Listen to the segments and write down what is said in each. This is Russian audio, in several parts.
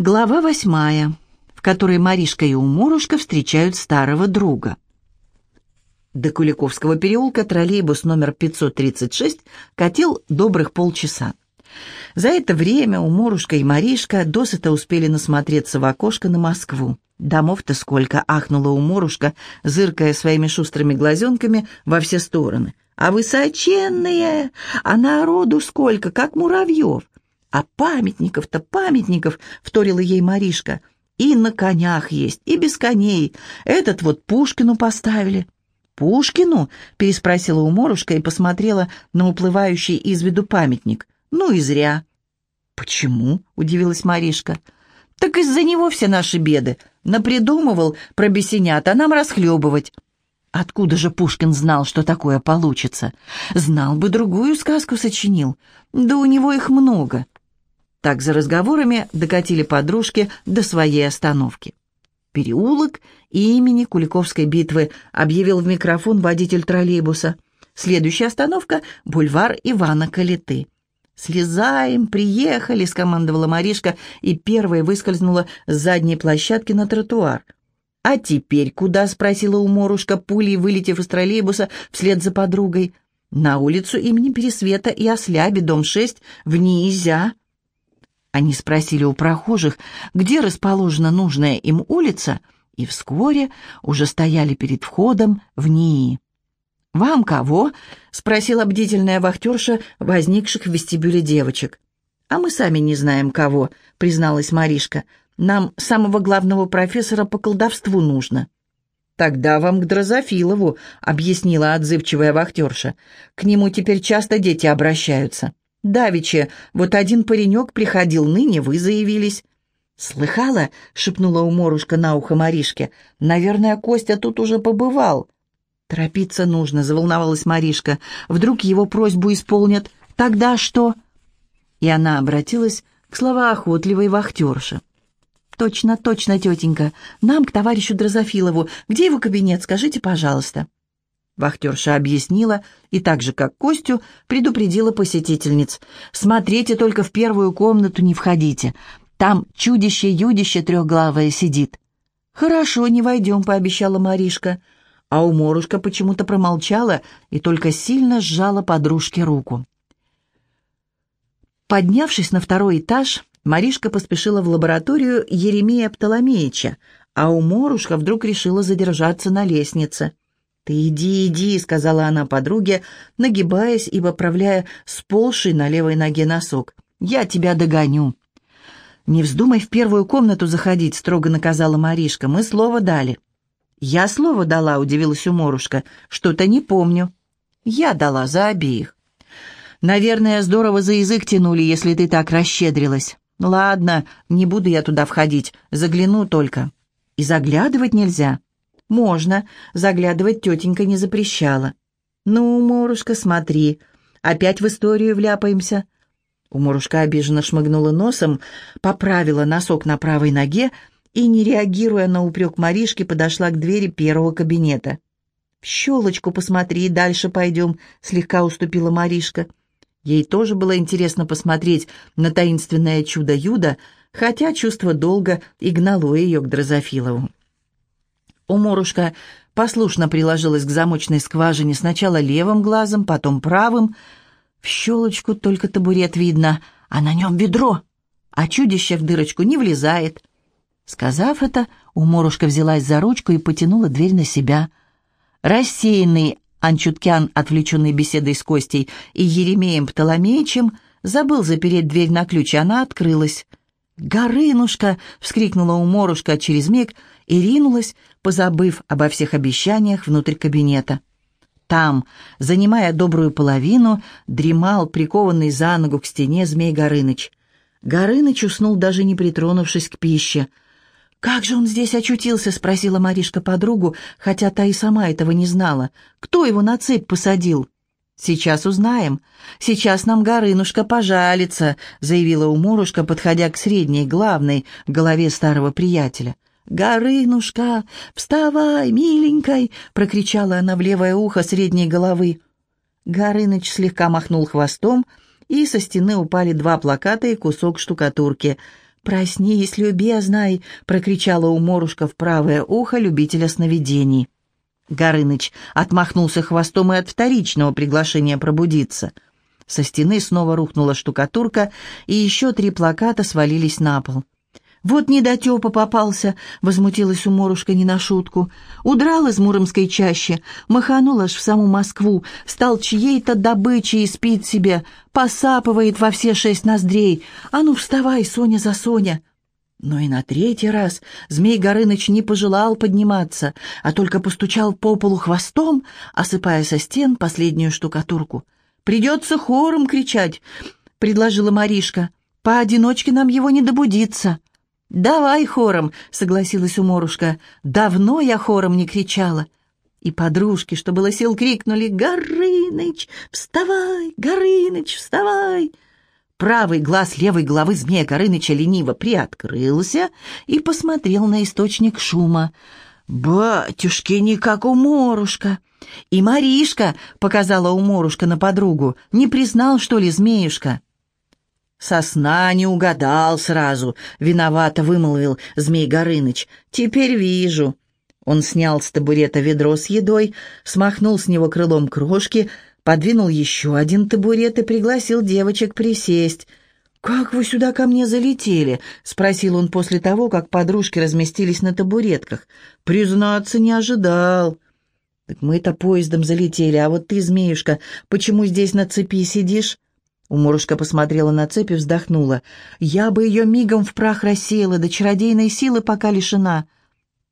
Глава восьмая, в которой Маришка и Уморушка встречают старого друга. До Куликовского переулка троллейбус номер 536 катил добрых полчаса. За это время Уморушка и Маришка досыта успели насмотреться в окошко на Москву. Домов-то сколько, ахнула Уморушка, зыркая своими шустрыми глазенками во все стороны. А высоченные, а народу сколько, как муравьев. А памятников-то памятников, вторила ей Маришка. И на конях есть, и без коней. Этот вот Пушкину поставили. «Пушкину?» — переспросила уморушка и посмотрела на уплывающий из виду памятник. «Ну и зря». «Почему?» — удивилась Маришка. «Так из-за него все наши беды. Напридумывал про бесенят, а нам расхлебывать». Откуда же Пушкин знал, что такое получится? Знал бы, другую сказку сочинил. Да у него их много. Так за разговорами докатили подружки до своей остановки. Переулок и имени Куликовской битвы объявил в микрофон водитель троллейбуса. Следующая остановка — бульвар Ивана Калиты. «Слезаем, приехали!» — скомандовала Маришка и первой выскользнула с задней площадки на тротуар. «А теперь куда?» — спросила уморушка, пулей вылетев из троллейбуса вслед за подругой. «На улицу имени Пересвета и Осляби, дом 6, в Ниизя». Они спросили у прохожих, где расположена нужная им улица, и вскоре уже стояли перед входом в НИИ. «Вам кого?» — спросила бдительная вахтерша возникших в вестибюле девочек. «А мы сами не знаем кого», — призналась Маришка. «Нам самого главного профессора по колдовству нужно». «Тогда вам к Дрозофилову», — объяснила отзывчивая вахтерша. «К нему теперь часто дети обращаются». Давича, вот один паренек приходил, ныне вы заявились». «Слыхала?» — шепнула уморушка на ухо Маришке. «Наверное, Костя тут уже побывал». «Торопиться нужно», — заволновалась Маришка. «Вдруг его просьбу исполнят? Тогда что?» И она обратилась к словоохотливой вахтерше. «Точно, точно, тетенька. Нам, к товарищу Дрозофилову. Где его кабинет, скажите, пожалуйста». Вахтерша объяснила и так же, как Костю, предупредила посетительниц. «Смотрите, только в первую комнату не входите. Там чудище-юдище трехглавое сидит». «Хорошо, не войдем», — пообещала Маришка. А уморушка почему-то промолчала и только сильно сжала подружке руку. Поднявшись на второй этаж, Маришка поспешила в лабораторию Еремея Птоломеича, а уморушка вдруг решила задержаться на лестнице. «Ты иди, иди», — сказала она подруге, нагибаясь и поправляя сползший на левой ноге носок. «Я тебя догоню». «Не вздумай в первую комнату заходить», — строго наказала Маришка. «Мы слово дали». «Я слово дала», — удивилась уморушка. «Что-то не помню». «Я дала за обеих». «Наверное, здорово за язык тянули, если ты так расщедрилась». «Ладно, не буду я туда входить, загляну только». «И заглядывать нельзя». «Можно», — заглядывать тетенька не запрещала. «Ну, Морушка, смотри, опять в историю вляпаемся». Уморушка обиженно шмыгнула носом, поправила носок на правой ноге и, не реагируя на упрек Маришки, подошла к двери первого кабинета. «В щелочку посмотри, дальше пойдем», — слегка уступила Маришка. Ей тоже было интересно посмотреть на таинственное чудо Юда, хотя чувство долга и гнало ее к Дрозофилову. Уморушка послушно приложилась к замочной скважине сначала левым глазом, потом правым. В щелочку только табурет видно, а на нем ведро, а чудище в дырочку не влезает. Сказав это, Уморушка взялась за ручку и потянула дверь на себя. Рассеянный Анчуткян, отвлеченный беседой с Костей и Еремеем Птоломеичем, забыл запереть дверь на ключ, и она открылась. «Горынушка!» — вскрикнула уморушка через миг и ринулась, позабыв обо всех обещаниях внутрь кабинета. Там, занимая добрую половину, дремал прикованный за ногу к стене змей Горыныч. Горыныч уснул, даже не притронувшись к пище. «Как же он здесь очутился?» — спросила Маришка подругу, хотя та и сама этого не знала. «Кто его на цепь посадил?» «Сейчас узнаем. Сейчас нам Горынушка пожалится», — заявила Уморушка, подходя к средней, главной, голове старого приятеля. «Горынушка, вставай, миленькой!» — прокричала она в левое ухо средней головы. Горыныч слегка махнул хвостом, и со стены упали два плаката и кусок штукатурки. «Проснись, любезной!» — прокричала уморушка в правое ухо любителя сновидений. Горыныч отмахнулся хвостом и от вторичного приглашения пробудиться. Со стены снова рухнула штукатурка, и еще три плаката свалились на пол. «Вот недотепа попался!» — возмутилась уморушка не на шутку. Удрал из Муромской чащи, маханул аж в саму Москву, стал чьей-то добычей и спит себе, посапывает во все шесть ноздрей. «А ну, вставай, Соня за Соня!» Но и на третий раз Змей Горыныч не пожелал подниматься, а только постучал по полу хвостом, осыпая со стен последнюю штукатурку. «Придется хором кричать», — предложила Маришка. «Поодиночке нам его не добудиться». «Давай хором», — согласилась уморушка. «Давно я хором не кричала». И подружки, что было сил, крикнули «Горыныч, вставай! Горыныч, вставай!» Правый глаз левой головы змея Горыныча лениво приоткрылся и посмотрел на источник шума. «Батюшки, не как у Морушка!» «И Маришка!» — показала у Морушка на подругу. «Не признал, что ли, змеюшка?» «Сосна не угадал сразу», — виновато вымолвил Змей Горыныч. «Теперь вижу». Он снял с табурета ведро с едой, смахнул с него крылом крошки, подвинул еще один табурет и пригласил девочек присесть. «Как вы сюда ко мне залетели?» — спросил он после того, как подружки разместились на табуретках. «Признаться, не ожидал». «Так мы-то поездом залетели, а вот ты, змеюшка, почему здесь на цепи сидишь?» Уморушка посмотрела на цепь и вздохнула. «Я бы ее мигом в прах рассеяла, до чародейной силы пока лишена».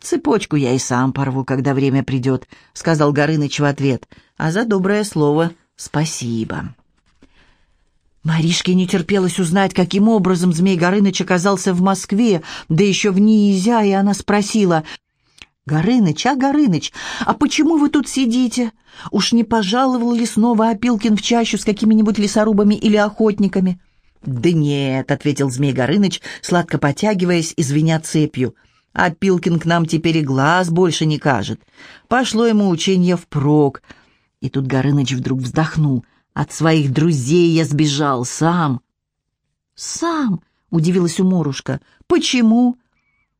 «Цепочку я и сам порву, когда время придет», — сказал Горыныч в ответ. «А за доброе слово спасибо». Маришке не терпелось узнать, каким образом Змей Горыныч оказался в Москве, да еще в Ниизя, и она спросила, «Горыныч, а, Горыныч, а почему вы тут сидите? Уж не пожаловал ли снова Опилкин в чащу с какими-нибудь лесорубами или охотниками?» «Да нет», — ответил Змей Горыныч, сладко потягиваясь и звеня цепью. «Опилкин к нам теперь и глаз больше не кажет. Пошло ему учение впрок». И тут Горыныч вдруг вздохнул. «От своих друзей я сбежал сам». «Сам?» — удивилась уморушка. «Почему?»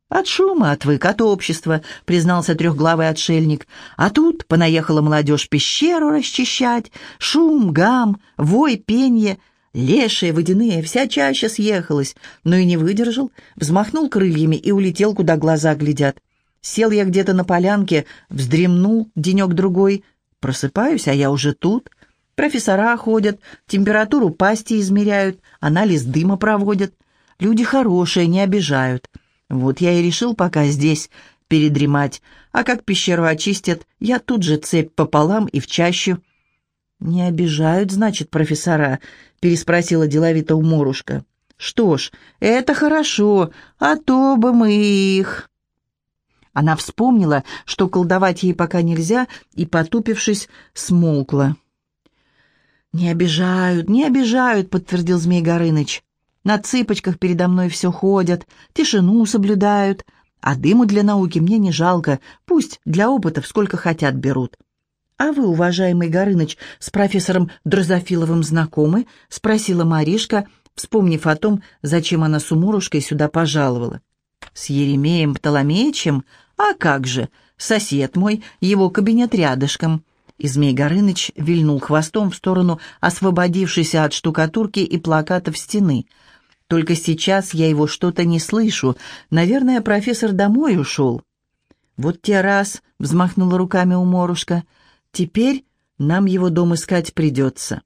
«От шума отвык, от общества», — признался трехглавый отшельник. «А тут понаехала молодежь пещеру расчищать. Шум, гам, вой, пенье. Лешие, водяные, вся чаще съехалась. Но и не выдержал, взмахнул крыльями и улетел, куда глаза глядят. Сел я где-то на полянке, вздремнул денек-другой. Просыпаюсь, а я уже тут. Профессора ходят, температуру пасти измеряют, анализ дыма проводят. Люди хорошие, не обижают». Вот я и решил пока здесь передремать, а как пещеру очистят, я тут же цепь пополам и в чащу. «Не обижают, значит, профессора?» — переспросила деловито уморушка. «Что ж, это хорошо, а то бы мы их...» Она вспомнила, что колдовать ей пока нельзя, и, потупившись, смолкла. «Не обижают, не обижают», — подтвердил Змей Горыныч. На цыпочках передо мной все ходят, тишину соблюдают, а дыму для науки мне не жалко, пусть для опытов сколько хотят берут. «А вы, уважаемый Горыныч, с профессором Дрозофиловым знакомы?» — спросила Маришка, вспомнив о том, зачем она с Умурушкой сюда пожаловала. «С Еремеем Птоломеичем? А как же! Сосед мой, его кабинет рядышком». И Змей Горыныч вильнул хвостом в сторону освободившейся от штукатурки и плакатов стены — только сейчас я его что-то не слышу. Наверное, профессор домой ушел. Вот те раз, — взмахнула руками уморушка, — теперь нам его дом искать придется.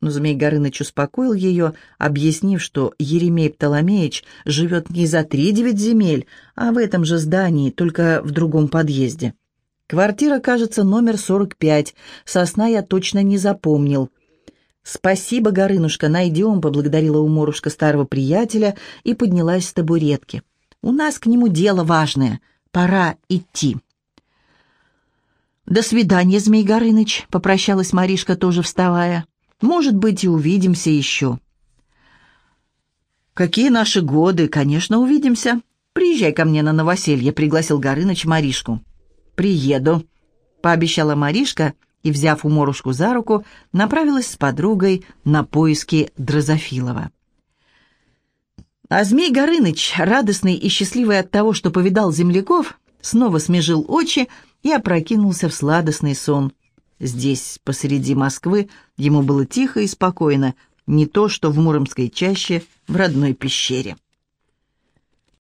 Но Змей Горыныч успокоил ее, объяснив, что Еремей Птоломеич живет не за три девять земель, а в этом же здании, только в другом подъезде. Квартира, кажется, номер сорок пять. Сосна я точно не запомнил. «Спасибо, Горынушка, найдем», — поблагодарила уморушка старого приятеля и поднялась с табуретки. «У нас к нему дело важное. Пора идти». «До свидания, Змей Горыныч», — попрощалась Маришка, тоже вставая. «Может быть, и увидимся еще». «Какие наши годы? Конечно, увидимся. Приезжай ко мне на новоселье», — пригласил Горыныч Маришку. «Приеду», — пообещала Маришка, — и, взяв уморушку за руку, направилась с подругой на поиски Дрозофилова. А Змей Горыныч, радостный и счастливый от того, что повидал земляков, снова смежил очи и опрокинулся в сладостный сон. Здесь, посреди Москвы, ему было тихо и спокойно, не то что в Муромской чаще в родной пещере.